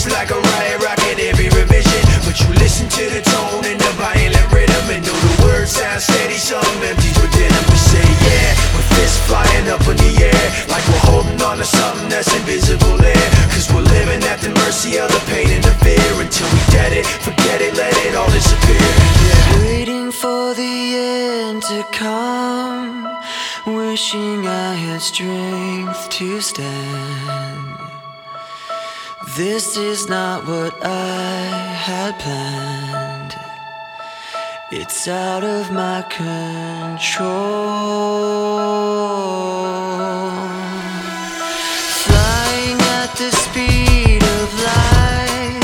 It's like I'm riding rocket every revision. But you listen to the tone and the violent rhythm. And know the words sound steady, some empty within them. But say, yeah, with fists flying up in the air. Like we're holding on to something that's invisible there. Cause we're living at the mercy of the pain and the fear. Until we get it, forget it, let it all disappear. Yeah. Waiting for the end to come. Wishing I had strength to stand this is not what I had planned. It's out of my control. Flying at the speed of light,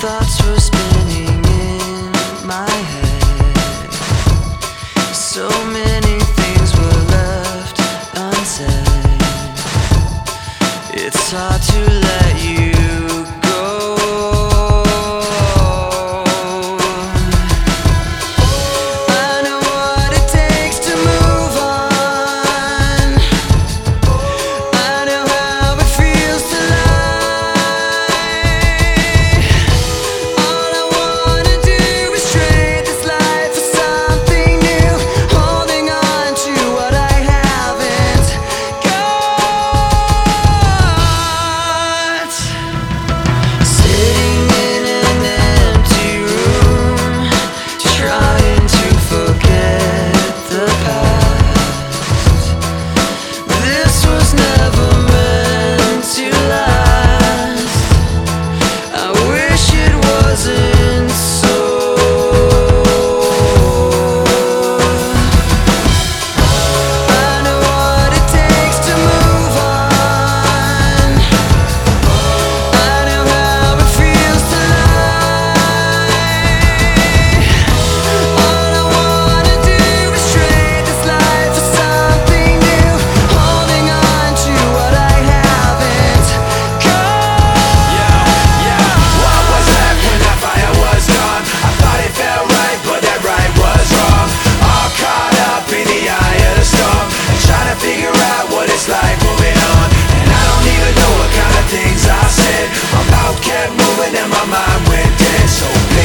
thoughts were spinning in my head. So many things were left unsaid. It's hard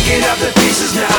picking up the pieces now.